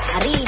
DJ Yoga, remix.